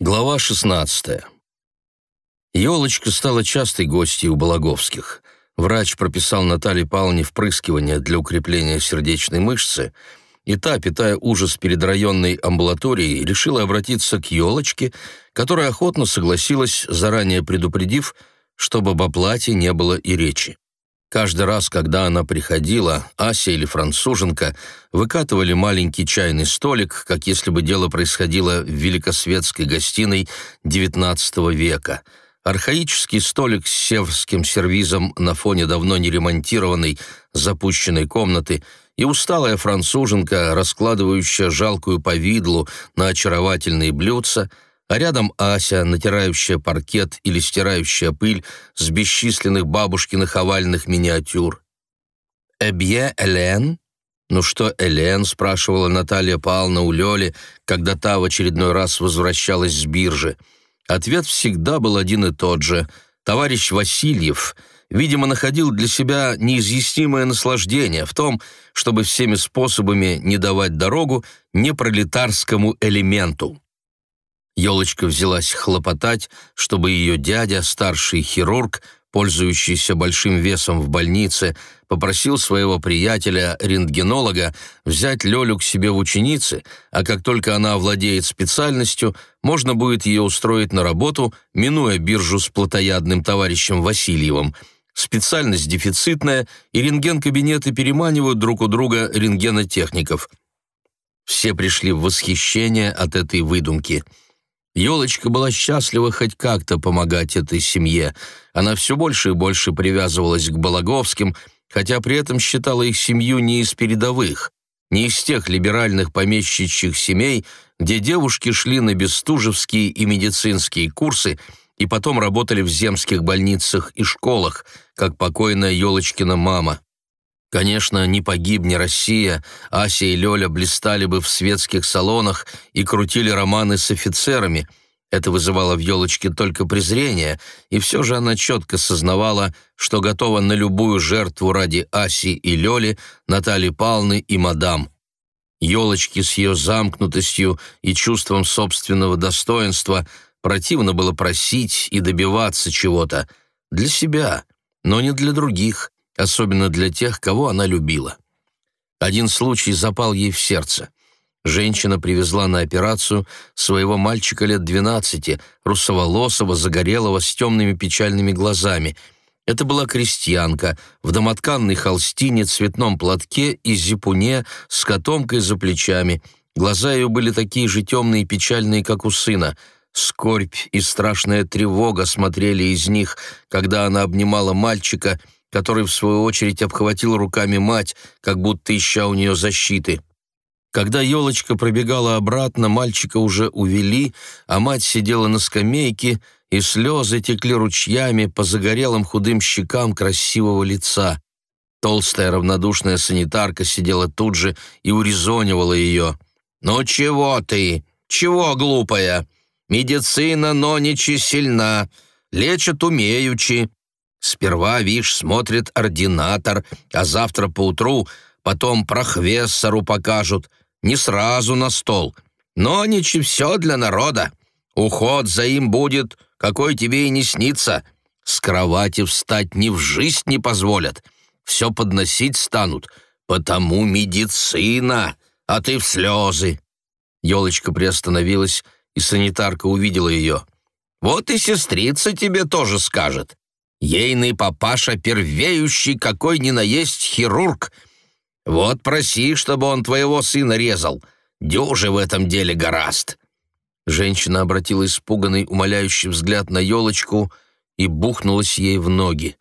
Глава 16. Елочка стала частой гостьей у Балаговских. Врач прописал Наталье Павловне впрыскивание для укрепления сердечной мышцы, и та, питая ужас перед районной амбулаторией, решила обратиться к Елочке, которая охотно согласилась, заранее предупредив, чтобы об оплате не было и речи. Каждый раз, когда она приходила, Ася или француженка выкатывали маленький чайный столик, как если бы дело происходило в великосветской гостиной XIX века. Архаический столик с северским сервизом на фоне давно не ремонтированной, запущенной комнаты и усталая француженка, раскладывающая жалкую повидлу на очаровательные блюдца — а рядом Ася, натирающая паркет или стирающая пыль с бесчисленных бабушкиных овальных миниатюр. «Эбье Элен?» «Ну что, Элен?» — спрашивала Наталья Павловна у Лёли, когда та в очередной раз возвращалась с биржи. Ответ всегда был один и тот же. Товарищ Васильев, видимо, находил для себя неизъяснимое наслаждение в том, чтобы всеми способами не давать дорогу непролетарскому элементу. Елочка взялась хлопотать, чтобы ее дядя, старший хирург, пользующийся большим весом в больнице, попросил своего приятеля-рентгенолога взять Лёлю к себе в ученицы, а как только она овладеет специальностью, можно будет ее устроить на работу, минуя биржу с плотоядным товарищем Васильевым. Специальность дефицитная, и рентген-кабинеты переманивают друг у друга рентгенотехников. Все пришли в восхищение от этой выдумки – Елочка была счастлива хоть как-то помогать этой семье. Она все больше и больше привязывалась к Балаговским, хотя при этом считала их семью не из передовых, не из тех либеральных помещичьих семей, где девушки шли на бестужевские и медицинские курсы и потом работали в земских больницах и школах, как покойная Елочкина мама. Конечно, не погибни Россия, Ася и Лёля блистали бы в светских салонах и крутили романы с офицерами. Это вызывало в елочке только презрение, и все же она четко сознавала, что готова на любую жертву ради Аси и Лёли, Натальи Палны и мадам. Елочке с ее замкнутостью и чувством собственного достоинства противно было просить и добиваться чего-то. Для себя, но не для других особенно для тех, кого она любила. Один случай запал ей в сердце. Женщина привезла на операцию своего мальчика лет 12, русоволосого, загорелого, с темными печальными глазами. Это была крестьянка в домотканной холстине, цветном платке и зипуне с котомкой за плечами. Глаза ее были такие же темные и печальные, как у сына. Скорбь и страшная тревога смотрели из них, когда она обнимала мальчика — который, в свою очередь, обхватил руками мать, как будто ища у нее защиты. Когда елочка пробегала обратно, мальчика уже увели, а мать сидела на скамейке, и слезы текли ручьями по загорелым худым щекам красивого лица. Толстая равнодушная санитарка сидела тут же и урезонивала ее. «Ну чего ты? Чего, глупая? Медицина ноничи сильна, лечат умеючи, Сперва, вишь, смотрит ординатор, а завтра поутру потом прохвессору покажут. Не сразу на стол. Но ничего, все для народа. Уход за им будет, какой тебе и не снится. С кровати встать ни в жизнь не позволят. Все подносить станут. Потому медицина, а ты в слезы. Елочка приостановилась, и санитарка увидела ее. Вот и сестрица тебе тоже скажет. Ейный папаша первеющий, какой ни на есть хирург. Вот проси, чтобы он твоего сына резал. Дюжи в этом деле гораст». Женщина обратила испуганный, умоляющий взгляд на елочку и бухнулась ей в ноги.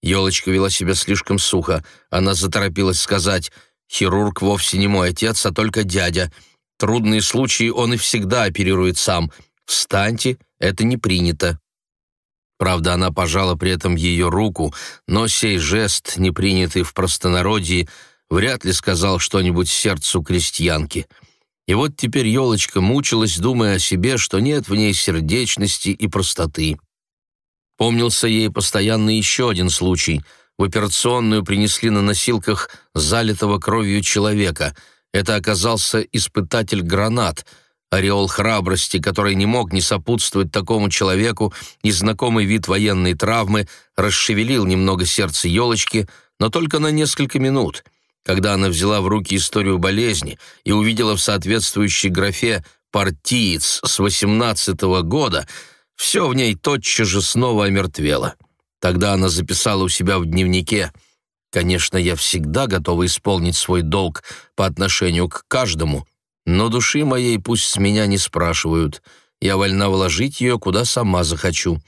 Елочка вела себя слишком сухо. Она заторопилась сказать, «Хирург вовсе не мой отец, а только дядя. Трудные случаи он и всегда оперирует сам. Встаньте, это не принято». Правда, она пожала при этом ее руку, но сей жест, не принятый в простонародье, вряд ли сказал что-нибудь сердцу крестьянки. И вот теперь елочка мучилась, думая о себе, что нет в ней сердечности и простоты. Помнился ей постоянно еще один случай. В операционную принесли на носилках залитого кровью человека. Это оказался испытатель гранат. Ореол храбрости, который не мог не сопутствовать такому человеку, и знакомый вид военной травмы расшевелил немного сердце елочки, но только на несколько минут. Когда она взяла в руки историю болезни и увидела в соответствующей графе «партиец» с 18 -го года, все в ней тотчас же снова омертвело. Тогда она записала у себя в дневнике «Конечно, я всегда готова исполнить свой долг по отношению к каждому, но души моей пусть с меня не спрашивают. Я вольна вложить ее, куда сама захочу.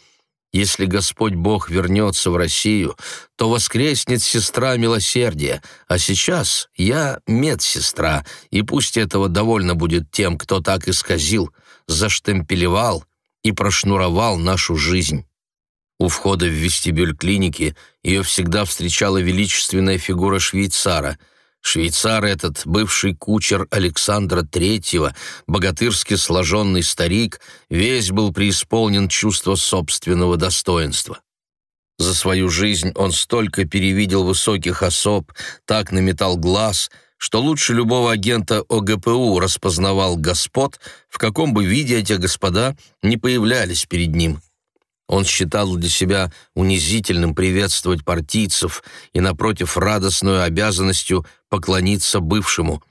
Если Господь Бог вернется в Россию, то воскреснет сестра милосердия, а сейчас я медсестра, и пусть этого довольно будет тем, кто так исказил, заштемпелевал и прошнуровал нашу жизнь». У входа в вестибюль клиники ее всегда встречала величественная фигура швейцара — Швейцар этот, бывший кучер Александра Третьего, богатырски сложенный старик, весь был преисполнен чувства собственного достоинства. За свою жизнь он столько перевидел высоких особ, так наметал глаз, что лучше любого агента ОГПУ распознавал господ, в каком бы виде эти господа не появлялись перед ним. Он считал для себя унизительным приветствовать партийцев и, напротив, радостную обязанностью поклониться бывшему.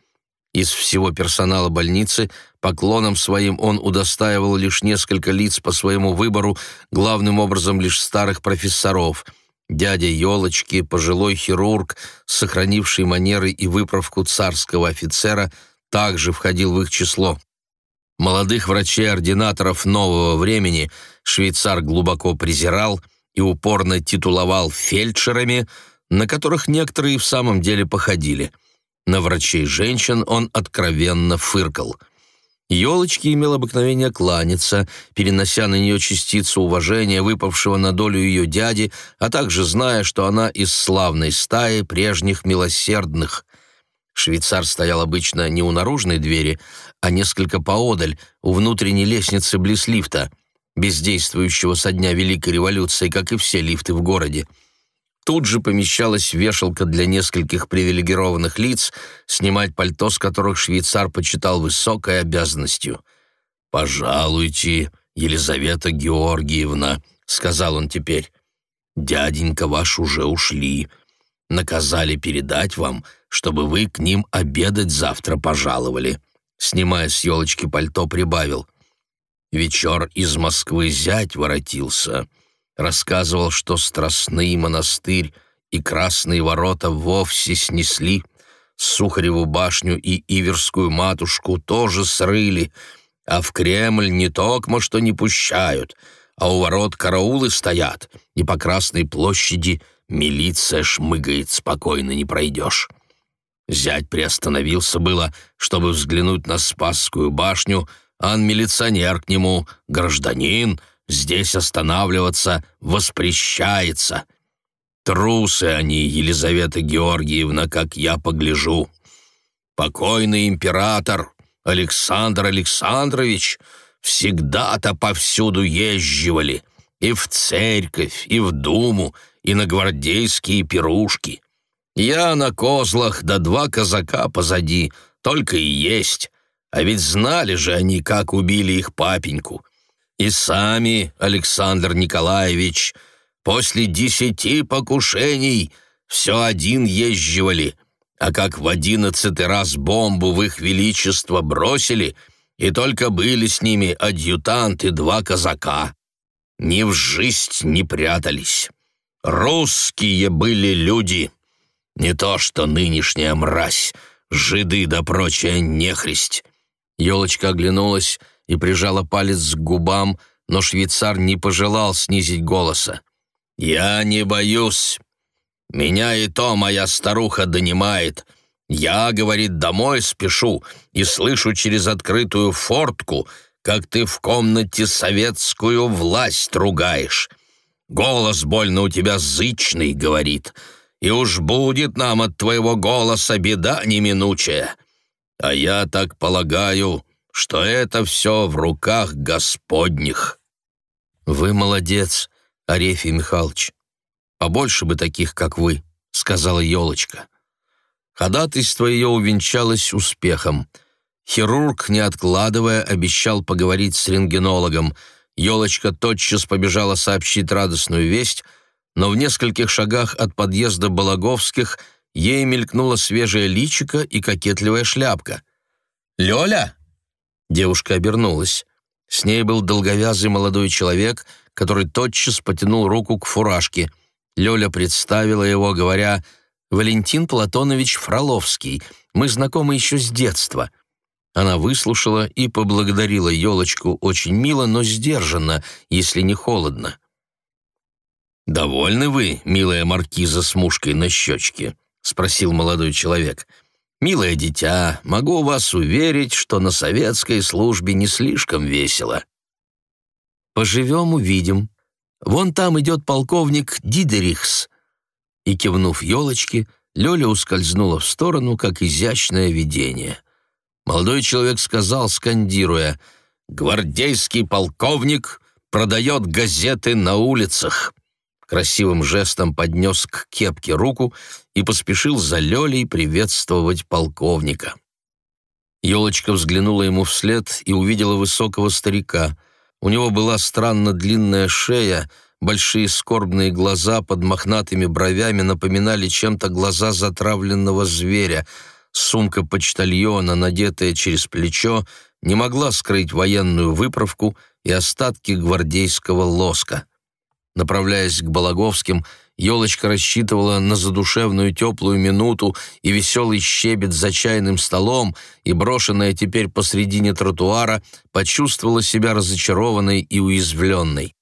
Из всего персонала больницы поклоном своим он удостаивал лишь несколько лиц по своему выбору, главным образом лишь старых профессоров. Дядя Ёлочки, пожилой хирург, сохранивший манеры и выправку царского офицера, также входил в их число. Молодых врачей-ординаторов нового времени швейцар глубоко презирал и упорно титуловал фельдшерами, на которых некоторые в самом деле походили. На врачей-женщин он откровенно фыркал. Елочки имел обыкновение кланяться, перенося на нее частицу уважения, выпавшего на долю ее дяди, а также зная, что она из славной стаи прежних милосердных. Швейцар стоял обычно не у наружной двери, а несколько поодаль, у внутренней лестницы близ лифта, бездействующего со дня Великой революции, как и все лифты в городе. Тут же помещалась вешалка для нескольких привилегированных лиц, снимать пальто с которых швейцар почитал высокой обязанностью. «Пожалуйте, Елизавета Георгиевна», — сказал он теперь. «Дяденька ваш уже ушли. Наказали передать вам, чтобы вы к ним обедать завтра пожаловали». Снимая с елочки пальто, прибавил. «Вечер из Москвы зять воротился» рассказывал, что Страстный монастырь и Красные ворота вовсе снесли, Сухареву башню и Иверскую матушку тоже срыли, а в Кремль не токмо что не пущают, а у ворот караулы стоят, и по Красной площади милиция шмыгает, спокойно не пройдешь. Зять приостановился было, чтобы взглянуть на Спасскую башню, а милиционер к нему, гражданин — Здесь останавливаться воспрещается. Трусы они, Елизавета Георгиевна, как я погляжу. Покойный император Александр Александрович всегда-то повсюду езживали, и в церковь, и в думу, и на гвардейские пирушки. Я на козлах, да два казака позади, только и есть. А ведь знали же они, как убили их папеньку. И сами, Александр Николаевич, после десяти покушений все один езживали, а как в одиннадцатый раз бомбу в их величество бросили, и только были с ними адъютант и два казака. Ни в жизнь не прятались. Русские были люди, не то что нынешняя мразь, жиды да прочая нехристь. Елочка оглянулась и прижала палец к губам, но швейцар не пожелал снизить голоса. «Я не боюсь. Меня и то моя старуха донимает. Я, — говорит, — домой спешу и слышу через открытую фортку, как ты в комнате советскую власть ругаешь. Голос больно у тебя зычный, — говорит, — и уж будет нам от твоего голоса беда неминучая. А я так полагаю, что это все в руках Господних. Вы молодец, Арефий Михайлович. Побольше бы таких, как вы, сказала елочка. Ходатайство ее увенчалось успехом. Хирург, не откладывая, обещал поговорить с рентгенологом. Елочка тотчас побежала сообщить радостную весть, но в нескольких шагах от подъезда Балаговских ей мелькнула свежая личика и кокетливая шляпка. «Лёля!» Девушка обернулась. С ней был долговязый молодой человек, который тотчас потянул руку к фуражке. Лёля представила его, говоря «Валентин Платонович Фроловский. Мы знакомы еще с детства». Она выслушала и поблагодарила елочку очень мило, но сдержанно, если не холодно. «Довольны вы, милая маркиза с мушкой на щечке?» — спросил молодой человек. «Милое дитя, могу вас уверить, что на советской службе не слишком весело». «Поживем — увидим. Вон там идет полковник Дидерихс». И, кивнув елочке, Лёля ускользнула в сторону, как изящное видение. Молодой человек сказал, скандируя, «Гвардейский полковник продает газеты на улицах». Красивым жестом поднес к кепке руку и поспешил за Лёлей приветствовать полковника. Ёлочка взглянула ему вслед и увидела высокого старика. У него была странно длинная шея, большие скорбные глаза под мохнатыми бровями напоминали чем-то глаза затравленного зверя — Сумка почтальона, надетая через плечо, не могла скрыть военную выправку и остатки гвардейского лоска. Направляясь к Балаговским, елочка рассчитывала на задушевную теплую минуту и веселый щебет за чайным столом, и, брошенная теперь посредине тротуара, почувствовала себя разочарованной и уязвленной.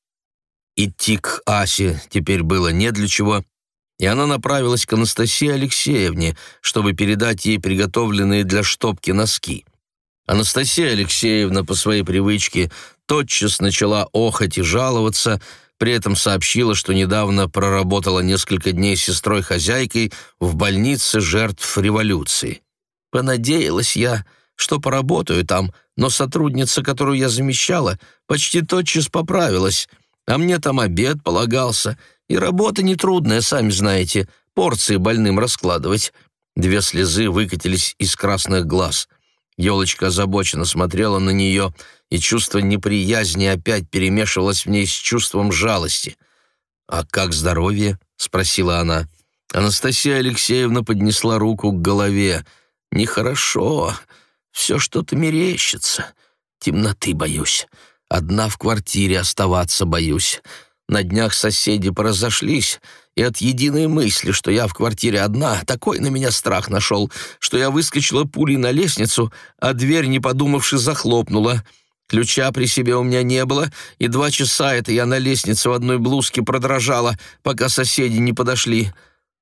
Идти к Асе теперь было не для чего, и она направилась к Анастасии Алексеевне, чтобы передать ей приготовленные для штопки носки. Анастасия Алексеевна по своей привычке тотчас начала охать и жаловаться, при этом сообщила, что недавно проработала несколько дней сестрой-хозяйкой в больнице жертв революции. «Понадеялась я, что поработаю там, но сотрудница, которую я замещала, почти тотчас поправилась, а мне там обед полагался, и работа нетрудная, сами знаете, порции больным раскладывать». Две слезы выкатились из красных глаз. Елочка озабоченно смотрела на нее, и чувство неприязни опять перемешивалось в ней с чувством жалости. «А как здоровье?» — спросила она. Анастасия Алексеевна поднесла руку к голове. «Нехорошо. Все что-то мерещится. Темноты боюсь. Одна в квартире оставаться боюсь. На днях соседи поразошлись, и от единой мысли, что я в квартире одна, такой на меня страх нашел, что я выскочила пулей на лестницу, а дверь, не подумавши, захлопнула. Ключа при себе у меня не было, и два часа это я на лестнице в одной блузке продрожала, пока соседи не подошли.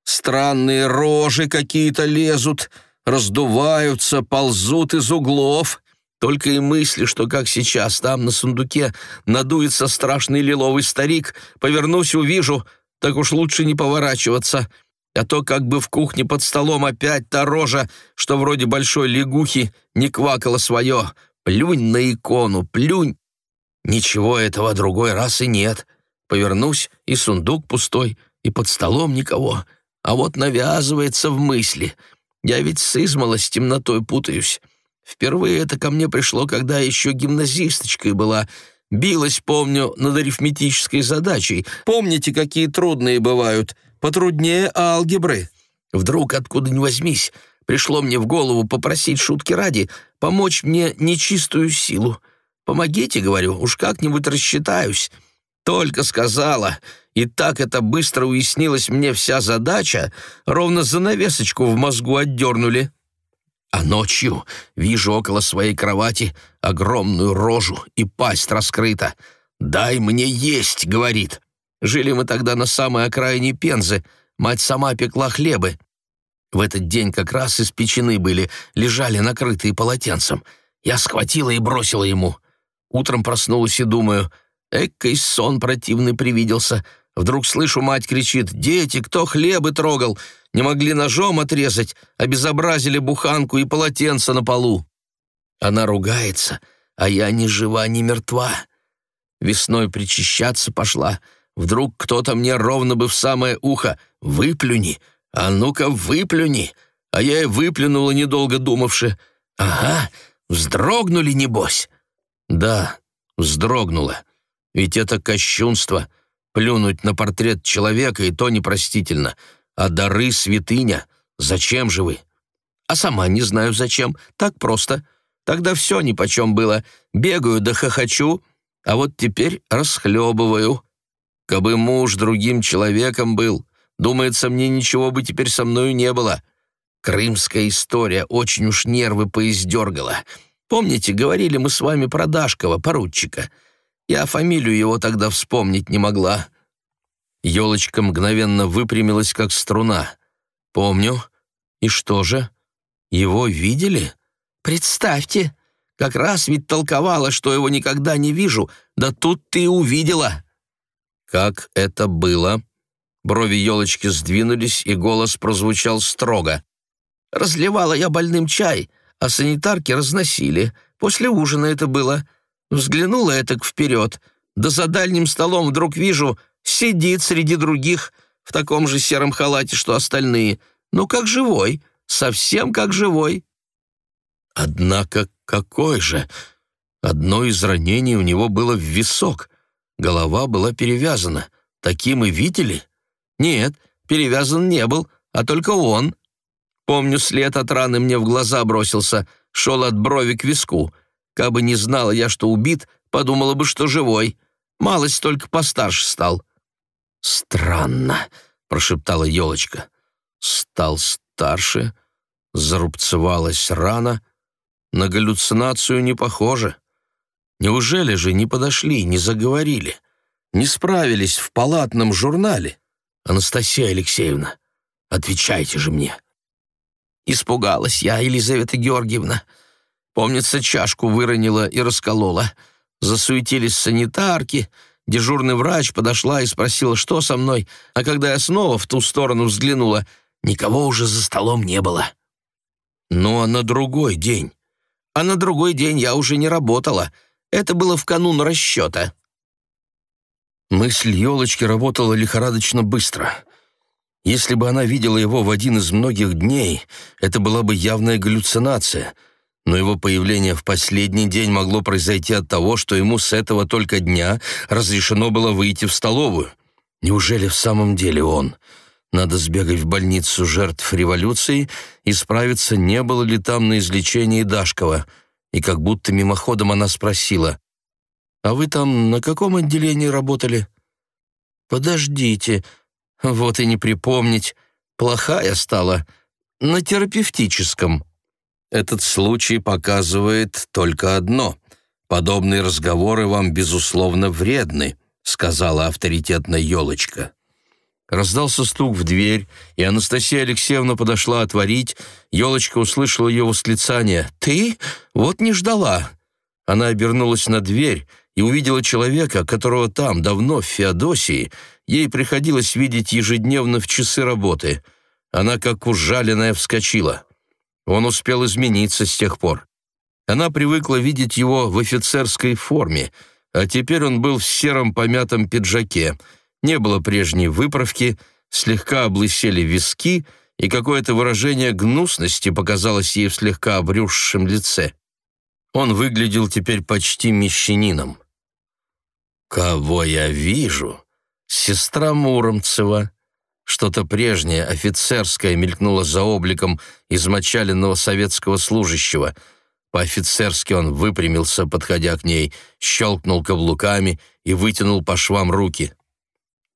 Странные рожи какие-то лезут, раздуваются, ползут из углов. Только и мысли, что как сейчас там на сундуке надуется страшный лиловый старик, повернусь, увижу, так уж лучше не поворачиваться, а то как бы в кухне под столом опять та рожа, что вроде большой лягухи, не квакала свое. Плюнь на икону, плюнь. Ничего этого другой раз и нет. Повернусь, и сундук пустой, и под столом никого. А вот навязывается в мысли. Я ведь с измала темнотой путаюсь. Впервые это ко мне пришло, когда еще гимназисточкой была. Билась, помню, над арифметической задачей. Помните, какие трудные бывают? Потруднее алгебры. Вдруг, откуда ни возьмись, пришло мне в голову попросить шутки ради помочь мне нечистую силу. «Помогите, — говорю, — уж как-нибудь рассчитаюсь». Только сказала, и так это быстро уяснилась мне вся задача, ровно занавесочку в мозгу отдернули. А ночью вижу около своей кровати огромную рожу и пасть раскрыта. «Дай мне есть», — говорит. Жили мы тогда на самой окраине Пензы. Мать сама пекла хлебы. В этот день как раз испечены были, лежали накрытые полотенцем. Я схватила и бросила ему. Утром проснулась и думаю, эккой сон противный привиделся. Вдруг слышу, мать кричит, «Дети, кто хлебы трогал? не могли ножом отрезать, обезобразили буханку и полотенце на полу. Она ругается, а я ни жива, ни мертва. Весной причащаться пошла. Вдруг кто-то мне ровно бы в самое ухо «Выплюни! А ну-ка, выплюни!» А я и выплюнула, недолго думавши. «Ага, Вздрогнули, небось?» «Да, вздрогнула. Ведь это кощунство — плюнуть на портрет человека, и то непростительно. А дары святыня. Зачем же вы?» «А сама не знаю зачем. Так просто. Тогда все нипочем было. Бегаю да хохочу, а вот теперь расхлебываю. Кабы муж другим человеком был, думается, мне ничего бы теперь со мною не было. Крымская история очень уж нервы поиздергала. Помните, говорили мы с вами про Дашкова, поручика? Я фамилию его тогда вспомнить не могла». Елочка мгновенно выпрямилась, как струна. «Помню. И что же? Его видели?» «Представьте, как раз ведь толковала, что его никогда не вижу, да тут ты увидела». «Как это было?» Брови елочки сдвинулись, и голос прозвучал строго. Разливала я больным чай, а санитарки разносили. После ужина это было. Взглянула я так вперед. Да за дальним столом вдруг вижу, сидит среди других в таком же сером халате, что остальные. Ну, как живой, совсем как живой. Однако какой же? Одно из ранений у него было в висок. Голова была перевязана. Таким и видели? Нет, перевязан не был, а только он. Помню, след от раны мне в глаза бросился, шел от брови к виску. Кабы не знала я, что убит, подумала бы, что живой. Малость только постарше стал». «Странно», — прошептала елочка. «Стал старше, зарубцевалась рана. На галлюцинацию не похоже. Неужели же не подошли, не заговорили, не справились в палатном журнале? Анастасия Алексеевна, отвечайте же мне». Испугалась я, Елизавета Георгиевна. Помнится, чашку выронила и расколола. Засуетились санитарки. Дежурный врач подошла и спросила, что со мной, а когда я снова в ту сторону взглянула, никого уже за столом не было. Ну, а на другой день? А на другой день я уже не работала. Это было в канун расчета. Мысль елочки работала лихорадочно быстро — если бы она видела его в один из многих дней, это была бы явная галлюцинация, но его появление в последний день могло произойти от того, что ему с этого только дня разрешено было выйти в столовую. Неужели в самом деле он? Надо сбегать в больницу жертв революции и справиться, не было ли там на излечении Дашкова. И как будто мимоходом она спросила, «А вы там на каком отделении работали?» «Подождите», вот и не припомнить. Плохая стала. На терапевтическом. Этот случай показывает только одно. Подобные разговоры вам, безусловно, вредны, сказала авторитетная елочка. Раздался стук в дверь, и Анастасия Алексеевна подошла отворить. Елочка услышала ее восклицание. «Ты? Вот не ждала!» Она обернулась на дверь и увидела человека, которого там, давно, в Феодосии, ей приходилось видеть ежедневно в часы работы. Она, как ужаленная, вскочила. Он успел измениться с тех пор. Она привыкла видеть его в офицерской форме, а теперь он был в сером помятом пиджаке. Не было прежней выправки, слегка облысели виски, и какое-то выражение гнусности показалось ей в слегка обрюзшем лице. Он выглядел теперь почти мещанином. «Кого я вижу?» «Сестра Муромцева». Что-то прежнее, офицерское, мелькнуло за обликом измочаленного советского служащего. По-офицерски он выпрямился, подходя к ней, щелкнул каблуками и вытянул по швам руки.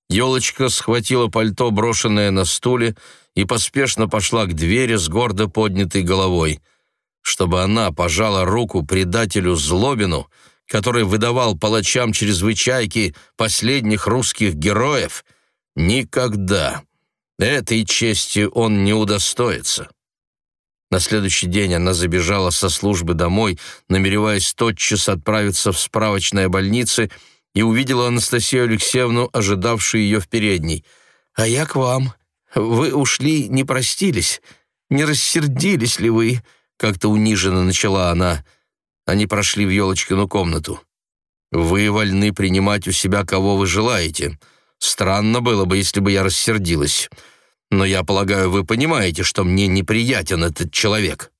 Елочка схватила пальто, брошенное на стуле, и поспешно пошла к двери с гордо поднятой головой. Чтобы она пожала руку предателю Злобину — который выдавал палачам чрезвычайки последних русских героев, никогда. Этой чести он не удостоится. На следующий день она забежала со службы домой, намереваясь тотчас отправиться в справочное больнице, и увидела Анастасию Алексеевну, ожидавшую ее в передней. «А я к вам. Вы ушли, не простились. Не рассердились ли вы?» Как-то униженно начала она. Они прошли в елочкину комнату. «Вы вольны принимать у себя, кого вы желаете. Странно было бы, если бы я рассердилась. Но я полагаю, вы понимаете, что мне неприятен этот человек».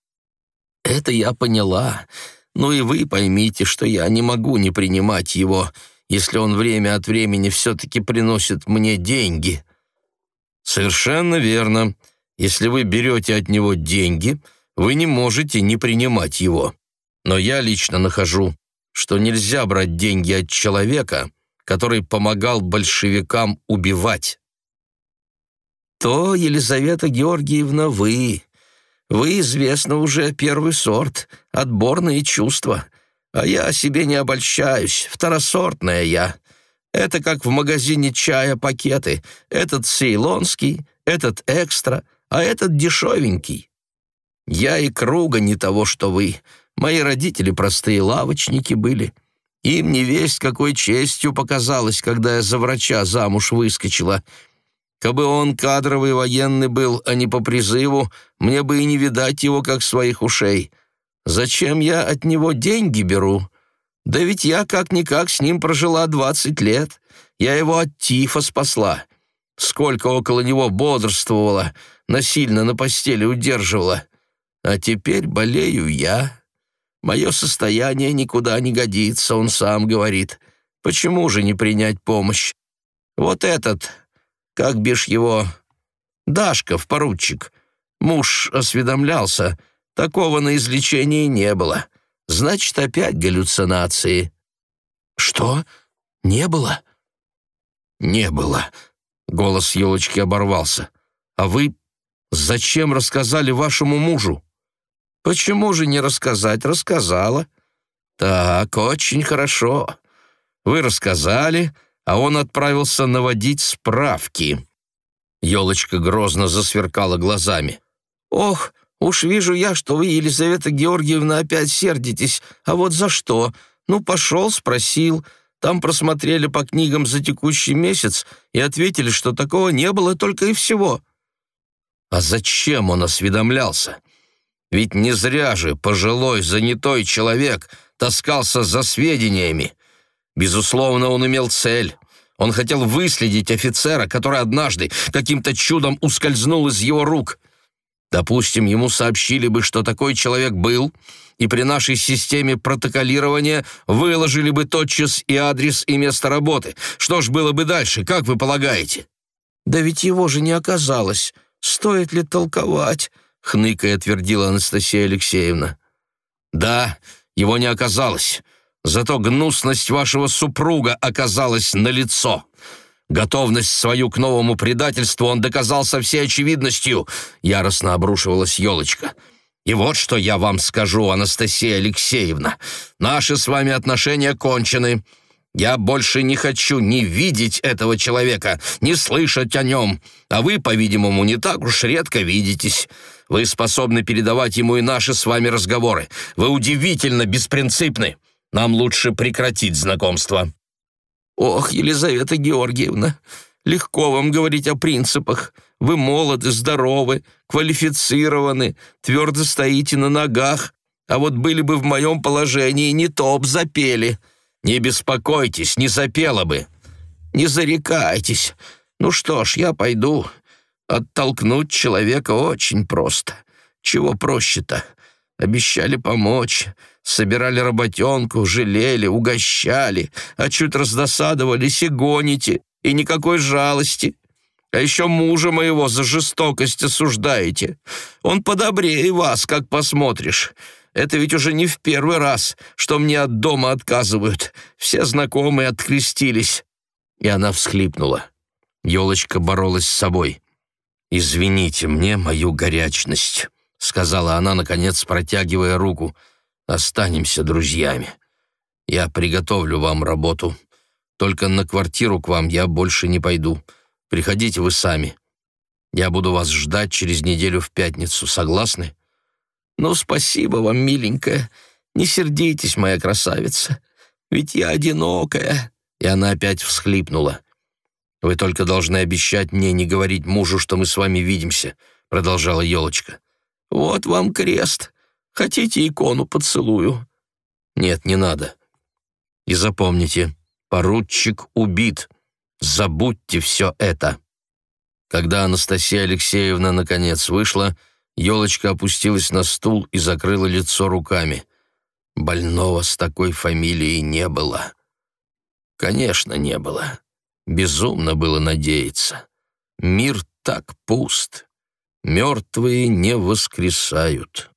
Это я поняла. Ну и вы поймите, что я не могу не принимать его, если он время от времени все-таки приносит мне деньги». «Совершенно верно. Если вы берете от него деньги, вы не можете не принимать его. Но я лично нахожу, что нельзя брать деньги от человека, который помогал большевикам убивать». «То, Елизавета Георгиевна, вы. Вы, известно, уже первый сорт, отборные чувства. А я о себе не обольщаюсь, второсортная я. Это как в магазине чая пакеты. Этот цейлонский, этот экстра, а этот дешевенький. Я и круга не того, что вы. Мои родители простые лавочники были. Им не весть какой честью показалось, когда я за врача замуж выскочила. Кабы он кадровый военный был, а не по призыву, мне бы и не видать его, как своих ушей. Зачем я от него деньги беру? Да ведь я как-никак с ним прожила двадцать лет. Я его от тифа спасла. Сколько около него бодрствовала, насильно на постели удерживала. А теперь болею я. Мое состояние никуда не годится, он сам говорит. Почему же не принять помощь? Вот этот, как бишь его, Дашков, поручик, муж осведомлялся — Такого на излечении не было. Значит, опять галлюцинации». «Что? Не было?» «Не было». Голос елочки оборвался. «А вы зачем рассказали вашему мужу?» «Почему же не рассказать? Рассказала». «Так, очень хорошо. Вы рассказали, а он отправился наводить справки». Елочка грозно засверкала глазами. «Ох, Уж вижу я, что вы, Елизавета Георгиевна, опять сердитесь. А вот за что? Ну, пошел, спросил. Там просмотрели по книгам за текущий месяц и ответили, что такого не было только и всего. А зачем он осведомлялся? Ведь не зря же пожилой, занятой человек таскался за сведениями. Безусловно, он имел цель. Он хотел выследить офицера, который однажды каким-то чудом ускользнул из его рук — Допустим, ему сообщили бы, что такой человек был, и при нашей системе протоколирования выложили бы тотчас и адрес, и место работы. Что ж было бы дальше, как вы полагаете?» «Да ведь его же не оказалось. Стоит ли толковать?» — хныкая твердила Анастасия Алексеевна. «Да, его не оказалось. Зато гнусность вашего супруга оказалась налицо. Готовность свою к новому предательству он доказал со всей очевидностью. Яростно обрушивалась елочка. И вот что я вам скажу, Анастасия Алексеевна. Наши с вами отношения кончены. Я больше не хочу ни видеть этого человека, ни слышать о нем. А вы, по-видимому, не так уж редко видитесь. Вы способны передавать ему и наши с вами разговоры. Вы удивительно беспринципны. Нам лучше прекратить знакомство». «Ох, Елизавета Георгиевна, легко вам говорить о принципах. Вы молоды, здоровы, квалифицированы, твердо стоите на ногах. А вот были бы в моем положении, не то б запели. Не беспокойтесь, не запела бы. Не зарекайтесь. Ну что ж, я пойду. Оттолкнуть человека очень просто. Чего проще-то? Обещали помочь, собирали работенку, жалели, угощали, а чуть раздосадовались и гоните, и никакой жалости. А еще мужа моего за жестокость осуждаете. Он подобрее вас, как посмотришь. Это ведь уже не в первый раз, что мне от дома отказывают. Все знакомые открестились». И она всхлипнула. Елочка боролась с собой. «Извините мне мою горячность» сказала она, наконец, протягивая руку. «Останемся друзьями. Я приготовлю вам работу. Только на квартиру к вам я больше не пойду. Приходите вы сами. Я буду вас ждать через неделю в пятницу. Согласны?» «Ну, спасибо вам, миленькая. Не сердитесь, моя красавица. Ведь я одинокая». И она опять всхлипнула. «Вы только должны обещать мне не говорить мужу, что мы с вами видимся», — продолжала елочка. «Вот вам крест. Хотите икону поцелую?» «Нет, не надо. И запомните, поручик убит. Забудьте все это». Когда Анастасия Алексеевна наконец вышла, Елочка опустилась на стул и закрыла лицо руками. Больного с такой фамилией не было. Конечно, не было. Безумно было надеяться. Мир так пуст. Мертвые не воскресают.